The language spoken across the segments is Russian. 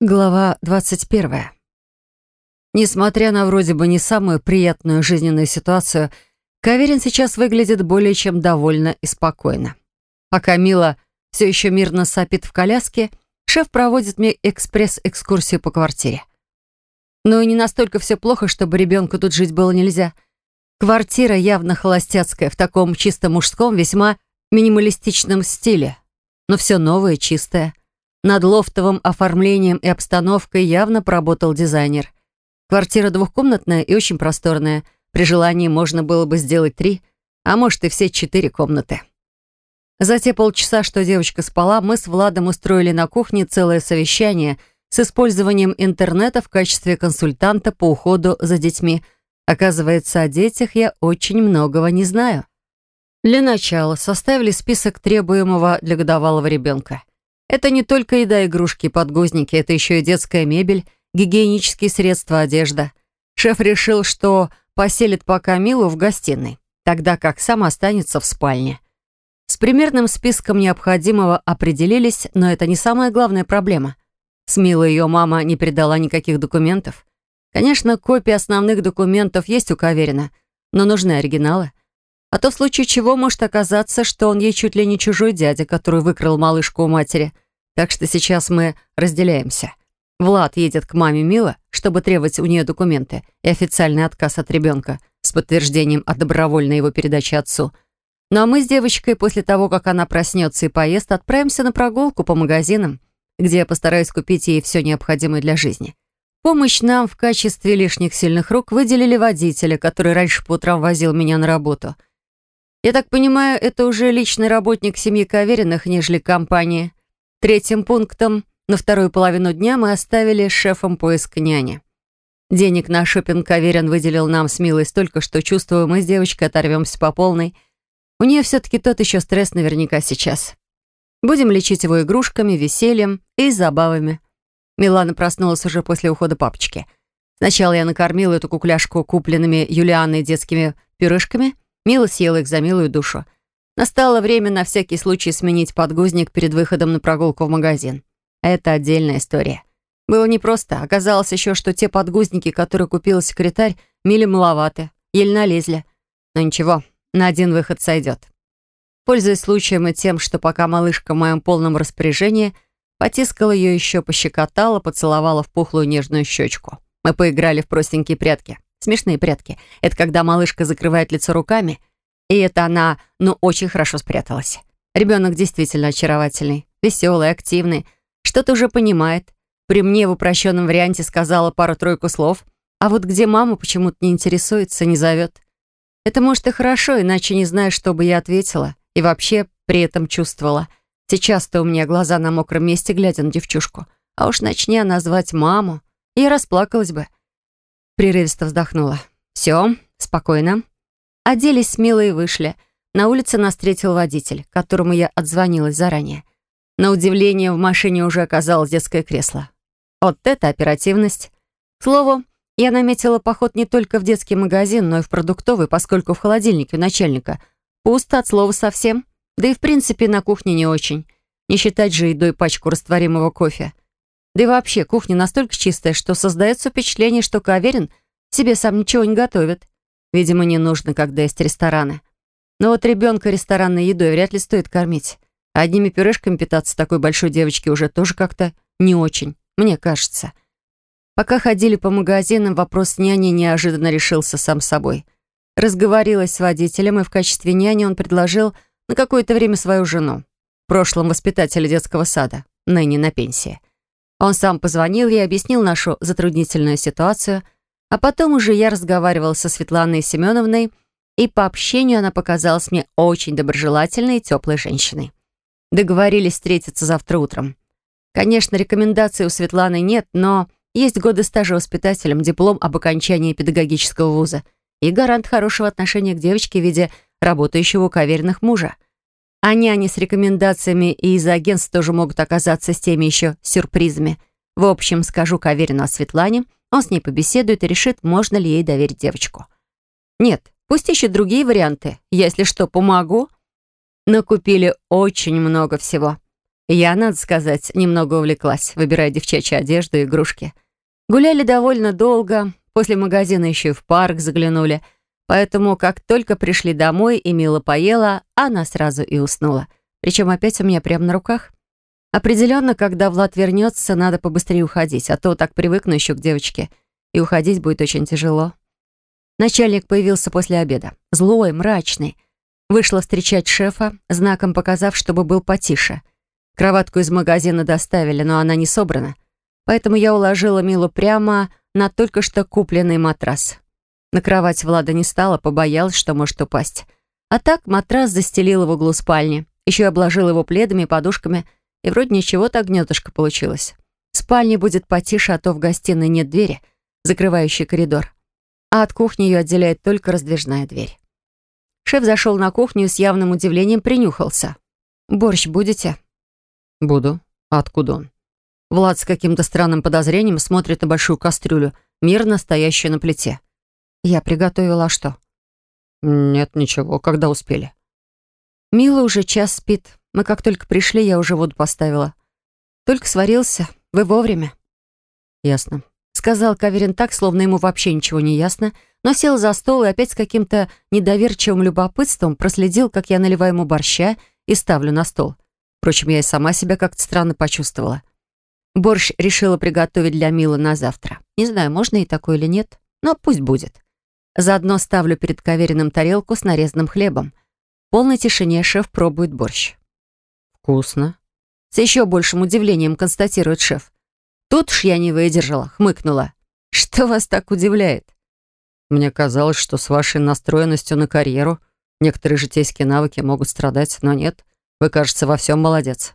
Глава 21. Несмотря на вроде бы не самую приятную жизненную ситуацию, Каверин сейчас выглядит более чем довольно и спокойно. Пока Мила все еще мирно сопит в коляске, шеф проводит мне экспресс-экскурсию по квартире. Но не настолько все плохо, чтобы ребенку тут жить было нельзя. Квартира явно холостяцкая, в таком чисто мужском, весьма минималистичном стиле. Но все новое, чистое. Над лофтовым оформлением и обстановкой явно поработал дизайнер. Квартира двухкомнатная и очень просторная. При желании можно было бы сделать три, а может и все четыре комнаты. За те полчаса, что девочка спала, мы с Владом устроили на кухне целое совещание с использованием интернета в качестве консультанта по уходу за детьми. Оказывается, о детях я очень многого не знаю. Для начала составили список требуемого для годовалого ребенка. Это не только еда, игрушки, подгузники, это еще и детская мебель, гигиенические средства, одежда. Шеф решил, что поселит пока Милу в гостиной, тогда как сам останется в спальне. С примерным списком необходимого определились, но это не самая главная проблема. С Милой ее мама не передала никаких документов. Конечно, копии основных документов есть у Каверина, но нужны оригиналы. А то в случае чего может оказаться, что он ей чуть ли не чужой дядя, который выкрал малышку у матери. Так что сейчас мы разделяемся. Влад едет к маме Мила, чтобы требовать у нее документы и официальный отказ от ребенка с подтверждением о добровольной его передаче отцу. Ну а мы с девочкой после того, как она проснется и поест, отправимся на прогулку по магазинам, где я постараюсь купить ей все необходимое для жизни. Помощь нам в качестве лишних сильных рук выделили водителя, который раньше по утрам возил меня на работу — я так понимаю, это уже личный работник семьи Кавериных, нежели компания. Третьим пунктом на вторую половину дня мы оставили шефом поиск няни. Денег на шопинг Каверин выделил нам с Милой столько, что чувствую, мы с девочкой оторвемся по полной. У нее все-таки тот еще стресс наверняка сейчас. Будем лечить его игрушками, весельем и забавами. Милана проснулась уже после ухода папочки. Сначала я накормила эту кукляшку купленными Юлианной детскими пюрешками — Мила съела их за милую душу. Настало время на всякий случай сменить подгузник перед выходом на прогулку в магазин. Это отдельная история. Было непросто. Оказалось еще, что те подгузники, которые купил секретарь, Миле маловаты, еле налезли. Но ничего, на один выход сойдет. Пользуясь случаем и тем, что пока малышка в моем полном распоряжении, потискала ее еще, пощекотала, поцеловала в пухлую нежную щечку. Мы поиграли в простенькие прятки. Смешные прятки. Это когда малышка закрывает лицо руками, и это она, ну, очень хорошо спряталась. Ребенок действительно очаровательный, веселый, активный, что-то уже понимает. При мне в упрощенном варианте сказала пару-тройку слов, а вот где мама почему-то не интересуется, не зовет. Это может и хорошо, иначе не знаю, что бы я ответила и вообще при этом чувствовала. Сейчас-то у меня глаза на мокром месте, глядя на девчушку. А уж начни она звать маму, я расплакалась бы. Прерывисто вздохнула. «Все, спокойно». Оделись смело и вышли. На улице нас встретил водитель, которому я отзвонилась заранее. На удивление, в машине уже оказалось детское кресло. Вот это оперативность. К слову, я наметила поход не только в детский магазин, но и в продуктовый, поскольку в холодильнике у начальника пусто от слова совсем. Да и в принципе на кухне не очень. Не считать же едой пачку растворимого кофе. Да и вообще, кухня настолько чистая, что создается впечатление, что Каверин себе сам ничего не готовит. Видимо, не нужно, когда есть рестораны. Но вот ребенка ресторанной едой вряд ли стоит кормить. одними пюрешками питаться такой большой девочке уже тоже как-то не очень, мне кажется. Пока ходили по магазинам, вопрос няни неожиданно решился сам собой. Разговорилась с водителем, и в качестве няни он предложил на какое-то время свою жену, в прошлом воспитателя детского сада, ныне на пенсии. Он сам позвонил ей, объяснил нашу затруднительную ситуацию, а потом уже я разговаривал со Светланой Семеновной, и по общению она показалась мне очень доброжелательной и теплой женщиной. Договорились встретиться завтра утром. Конечно, рекомендаций у Светланы нет, но есть годы стажа воспитателем, диплом об окончании педагогического вуза и гарант хорошего отношения к девочке в виде работающего у каверных мужа. А няни с рекомендациями и из агентств тоже могут оказаться с теми еще сюрпризами. В общем, скажу Каверину о Светлане, он с ней побеседует и решит, можно ли ей доверить девочку. Нет, пусть ищет другие варианты. Если что, помогу. Но купили очень много всего. Я, надо сказать, немного увлеклась, выбирая девчачьи одежду и игрушки. Гуляли довольно долго, после магазина еще и в парк заглянули, поэтому как только пришли домой и Мила поела, она сразу и уснула. Причем опять у меня прямо на руках. Определенно, когда Влад вернется, надо побыстрее уходить, а то так привыкну еще к девочке, и уходить будет очень тяжело. Начальник появился после обеда. Злой, мрачный. Вышла встречать шефа, знаком показав, чтобы был потише. Кроватку из магазина доставили, но она не собрана. Поэтому я уложила Милу прямо на только что купленный матрас. На кровать Влада не стала, побоялась, что может упасть. А так матрас застелила в углу спальни. Еще и обложила его пледами и подушками. И вроде ничего так гнетушка получилось. В спальне будет потише, а то в гостиной нет двери, закрывающей коридор. А от кухни ее отделяет только раздвижная дверь. Шеф зашел на кухню и с явным удивлением принюхался. «Борщ будете?» «Буду. А откуда он?» Влад с каким-то странным подозрением смотрит на большую кастрюлю, мирно стоящую на плите. «Я приготовила а что?» «Нет, ничего. Когда успели?» «Мила уже час спит. Мы как только пришли, я уже воду поставила. Только сварился. Вы вовремя». «Ясно», — сказал Каверин так, словно ему вообще ничего не ясно, но сел за стол и опять с каким-то недоверчивым любопытством проследил, как я наливаю ему борща и ставлю на стол. Впрочем, я и сама себя как-то странно почувствовала. Борщ решила приготовить для Милы на завтра. Не знаю, можно и такое или нет, но пусть будет. Заодно ставлю перед Кавериным тарелку с нарезанным хлебом. В полной тишине шеф пробует борщ. «Вкусно». С еще большим удивлением констатирует шеф. Тут уж я не выдержала, хмыкнула. «Что вас так удивляет?» Мне казалось, что с вашей настроенностью на карьеру некоторые житейские навыки могут страдать, но нет. Вы, кажется, во всем молодец.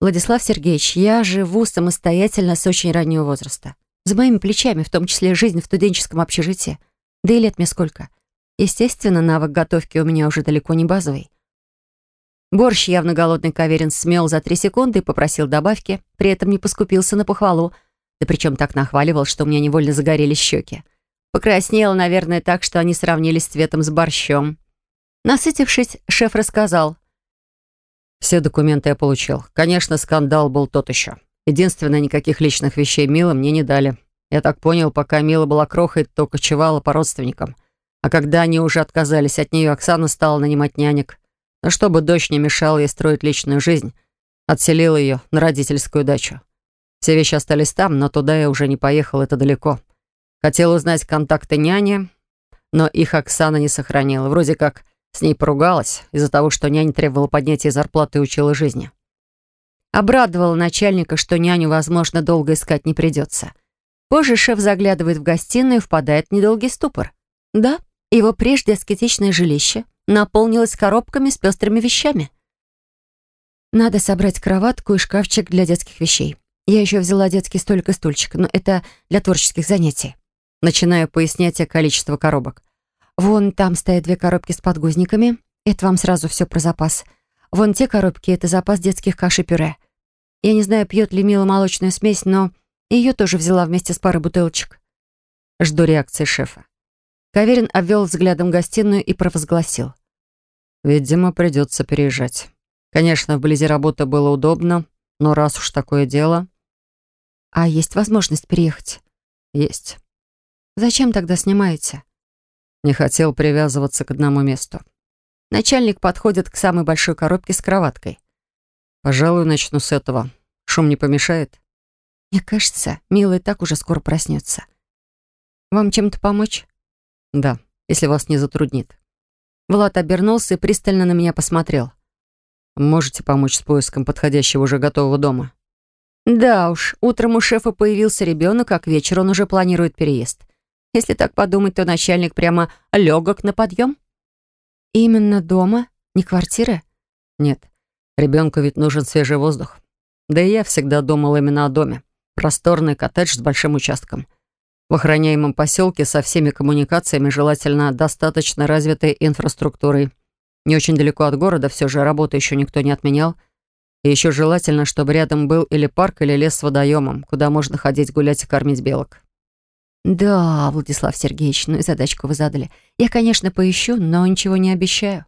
Владислав Сергеевич, я живу самостоятельно с очень раннего возраста. За моими плечами, в том числе жизнь в студенческом общежитии. Да и лет мне сколько. Естественно, навык готовки у меня уже далеко не базовый. Борщ явно голодный каверин смел за три секунды и попросил добавки, при этом не поскупился на похвалу, да причем так нахваливал, что у меня невольно загорелись щеки. Покраснела, наверное, так, что они сравнились цветом с борщом. Насытившись, шеф рассказал. «Все документы я получил. Конечно, скандал был тот еще. Единственное, никаких личных вещей Мила мне не дали. Я так понял, пока Мила была крохой, то кочевала по родственникам. А когда они уже отказались от нее, Оксана стала нанимать нянек. Но чтобы дочь не мешала ей строить личную жизнь, отселила ее на родительскую дачу. Все вещи остались там, но туда я уже не поехал, это далеко. Хотел узнать контакты няни, но их Оксана не сохранила. Вроде как с ней поругалась из-за того, что няня требовала поднятия зарплаты и учила жизни. Обрадовала начальника, что няню, возможно, долго искать не придется. Позже шеф заглядывает в гостиную и впадает в недолгий ступор. Да, его прежде аскетичное жилище наполнилось коробками с пестрыми вещами. Надо собрать кроватку и шкафчик для детских вещей. Я еще взяла детский столик и стульчик, но это для творческих занятий. Начинаю пояснять о количестве коробок. Вон там стоят две коробки с подгузниками. Это вам сразу все про запас. Вон те коробки — это запас детских каш и пюре. Я не знаю, пьет ли Мила молочную смесь, но ее тоже взяла вместе с парой бутылочек. Жду реакции шефа. Каверин обвел взглядом гостиную и провозгласил. «Видимо, придется переезжать. Конечно, вблизи работы было удобно, но раз уж такое дело...» «А есть возможность переехать?» «Есть. Зачем тогда снимаете? Не хотел привязываться к одному месту. Начальник подходит к самой большой коробке с кроваткой. Пожалуй, начну с этого. Шум не помешает? Мне кажется, милый так уже скоро проснется. Вам чем-то помочь? Да, если вас не затруднит. Влад обернулся и пристально на меня посмотрел. Можете помочь с поиском подходящего уже готового дома? Да уж, утром у шефа появился ребенок, а к вечеру он уже планирует переезд. Если так подумать, то начальник прямо легок на подъем. Именно дома, не квартира? Нет. Ребенку ведь нужен свежий воздух. Да и я всегда думал именно о доме. Просторный коттедж с большим участком. В охраняемом поселке со всеми коммуникациями, желательно достаточно развитой инфраструктурой. Не очень далеко от города, все же работу еще никто не отменял. И еще желательно, чтобы рядом был или парк, или лес с водоемом, куда можно ходить гулять и кормить белок. «Да, Владислав Сергеевич, ну и задачку вы задали. Я, конечно, поищу, но ничего не обещаю».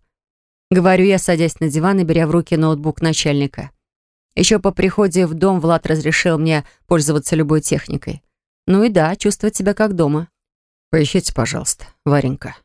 Говорю я, садясь на диван и беря в руки ноутбук начальника. Еще по приходе в дом Влад разрешил мне пользоваться любой техникой. Ну и да, чувствовать себя как дома. «Поищите, пожалуйста, Варенька»,